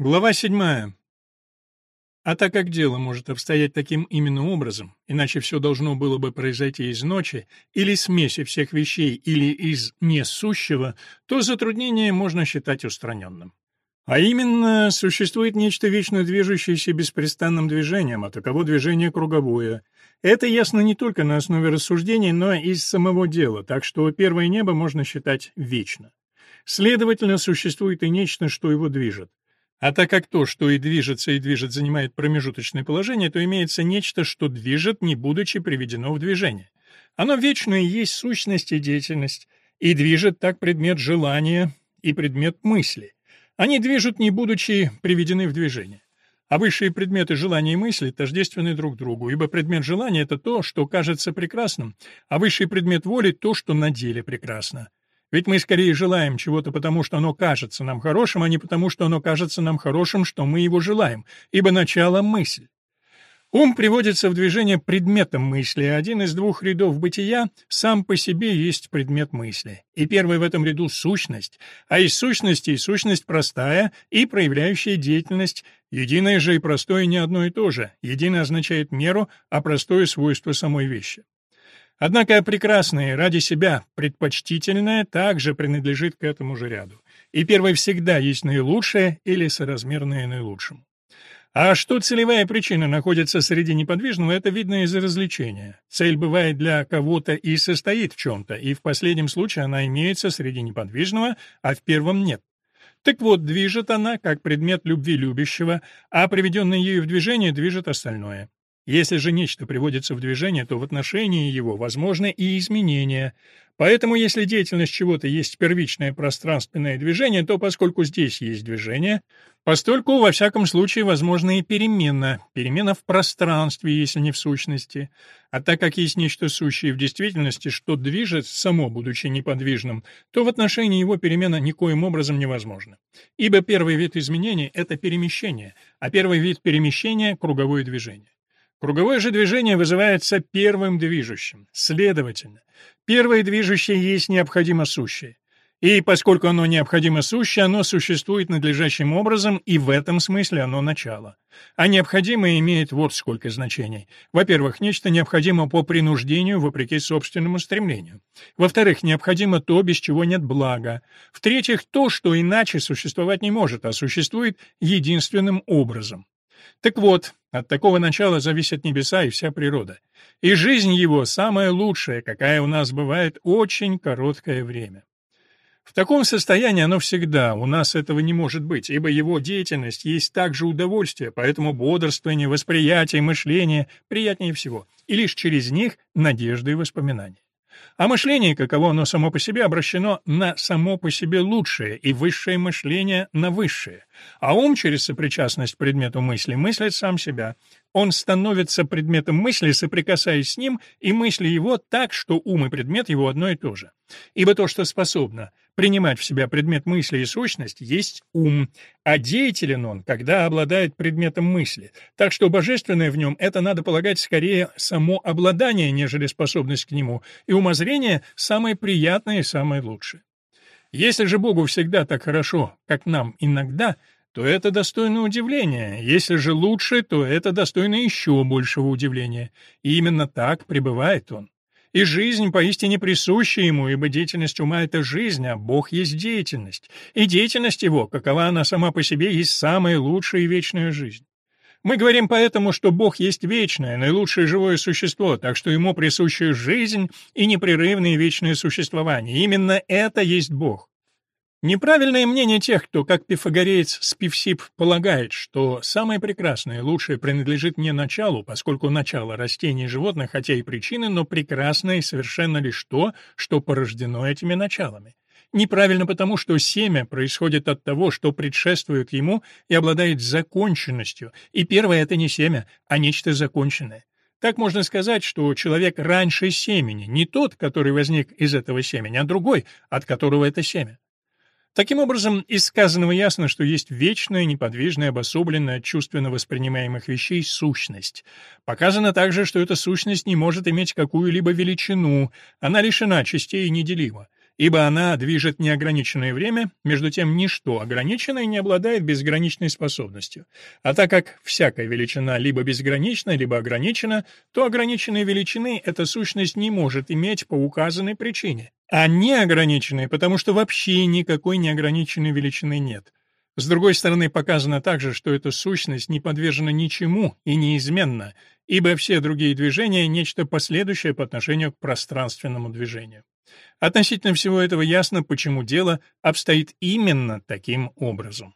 Глава 7. А так как дело может обстоять таким именно образом, иначе все должно было бы произойти из ночи, или смеси всех вещей, или из несущего, то затруднение можно считать устраненным. А именно, существует нечто вечно движущееся беспрестанным движением, а таково движение круговое. Это ясно не только на основе рассуждений, но и из самого дела, так что первое небо можно считать вечно. Следовательно, существует и нечто, что его движет. А так как то, что и движется, и движет, занимает промежуточное положение, то имеется нечто, что движет, не будучи приведено в движение. Оно вечное есть сущность и деятельность, и движет так предмет желания и предмет мысли. Они движут, не будучи приведены в движение. А высшие предметы желания и мысли тождественны друг другу, ибо предмет желания — это то, что кажется прекрасным, а высший предмет воли — то, что на деле прекрасно. Ведь мы скорее желаем чего-то потому, что оно кажется нам хорошим, а не потому, что оно кажется нам хорошим, что мы его желаем, ибо начало — мысль. Ум приводится в движение предметом мысли, а один из двух рядов бытия сам по себе есть предмет мысли. И первый в этом ряду — сущность, а из сущности сущность простая и проявляющая деятельность, единое же и простое не одно и то же, единое означает меру, а простое — свойство самой вещи. Однако прекрасное ради себя, предпочтительное, также принадлежит к этому же ряду. И первое всегда есть наилучшее или соразмерное наилучшему. А что целевая причина находится среди неподвижного, это видно из развлечения. Цель бывает для кого-то и состоит в чем-то, и в последнем случае она имеется среди неподвижного, а в первом нет. Так вот, движет она, как предмет любви любящего, а приведенное ею в движение движет остальное. Если же нечто приводится в движение, то в отношении его возможны и изменения. Поэтому, если деятельность чего-то есть первичное пространственное движение, то поскольку здесь есть движение, постольку, во всяком случае, возможна и перемена, перемена в пространстве, если не в сущности. А так как есть нечто сущее в действительности, что движет, само будучи неподвижным, то в отношении его перемена никоим образом невозможна. Ибо первый вид изменений — это перемещение, а первый вид перемещения — круговое движение. Круговое же движение вызывается первым движущим. Следовательно, первое движущее есть необходимо сущее. И поскольку оно необходимо сущее, оно существует надлежащим образом, и в этом смысле оно начало. А необходимое имеет вот сколько значений. Во-первых, нечто необходимо по принуждению, вопреки собственному стремлению. Во-вторых, необходимо то, без чего нет блага. В-третьих, то, что иначе существовать не может, а существует единственным образом. Так вот, от такого начала зависят небеса и вся природа. И жизнь его самая лучшая, какая у нас бывает очень короткое время. В таком состоянии оно всегда, у нас этого не может быть, ибо его деятельность есть также удовольствие, поэтому бодрствование, восприятие, мышление приятнее всего, и лишь через них надежда и воспоминания. А мышление, каково оно само по себе, обращено на само по себе лучшее и высшее мышление на высшее. А ум через сопричастность предмету мысли мыслит сам себя. Он становится предметом мысли, соприкасаясь с ним, и мысли его так, что ум и предмет его одно и то же. Ибо то, что способно принимать в себя предмет мысли и сущность, есть ум, а деятелен он, когда обладает предметом мысли. Так что божественное в нем — это, надо полагать, скорее само обладание, нежели способность к нему, и умозрение — самое приятное и самое лучшее. Если же Богу всегда так хорошо, как нам иногда, то это достойно удивления. Если же лучше, то это достойно еще большего удивления. И именно так пребывает он. И жизнь поистине присуща ему, ибо деятельность ума — это жизнь, а Бог есть деятельность. И деятельность его, какова она сама по себе, есть самая лучшая и вечная жизнь. Мы говорим поэтому, что Бог есть вечное, наилучшее живое существо, так что ему присуща жизнь и непрерывное вечное существование. Именно это есть Бог. Неправильное мнение тех, кто, как пифагореец Спивсип, полагает, что самое прекрасное и лучшее принадлежит не началу, поскольку начало растений и животных, хотя и причины, но прекрасное совершенно лишь то, что порождено этими началами. Неправильно потому, что семя происходит от того, что предшествует ему и обладает законченностью, и первое — это не семя, а нечто законченное. Так можно сказать, что человек раньше семени, не тот, который возник из этого семени, а другой, от которого это семя. Таким образом, из сказанного ясно, что есть вечная, неподвижная, обособленная от чувственно воспринимаемых вещей сущность. Показано также, что эта сущность не может иметь какую-либо величину, она лишена частей и неделима. Ибо она движет неограниченное время, между тем ничто ограниченное не обладает безграничной способностью. А так как всякая величина либо безгранична, либо ограничена, то ограниченные величины эта сущность не может иметь по указанной причине, а неограниченные, потому что вообще никакой неограниченной величины нет. С другой стороны, показано также, что эта сущность не подвержена ничему и неизменна, ибо все другие движения — нечто последующее по отношению к пространственному движению. Относительно всего этого ясно, почему дело обстоит именно таким образом.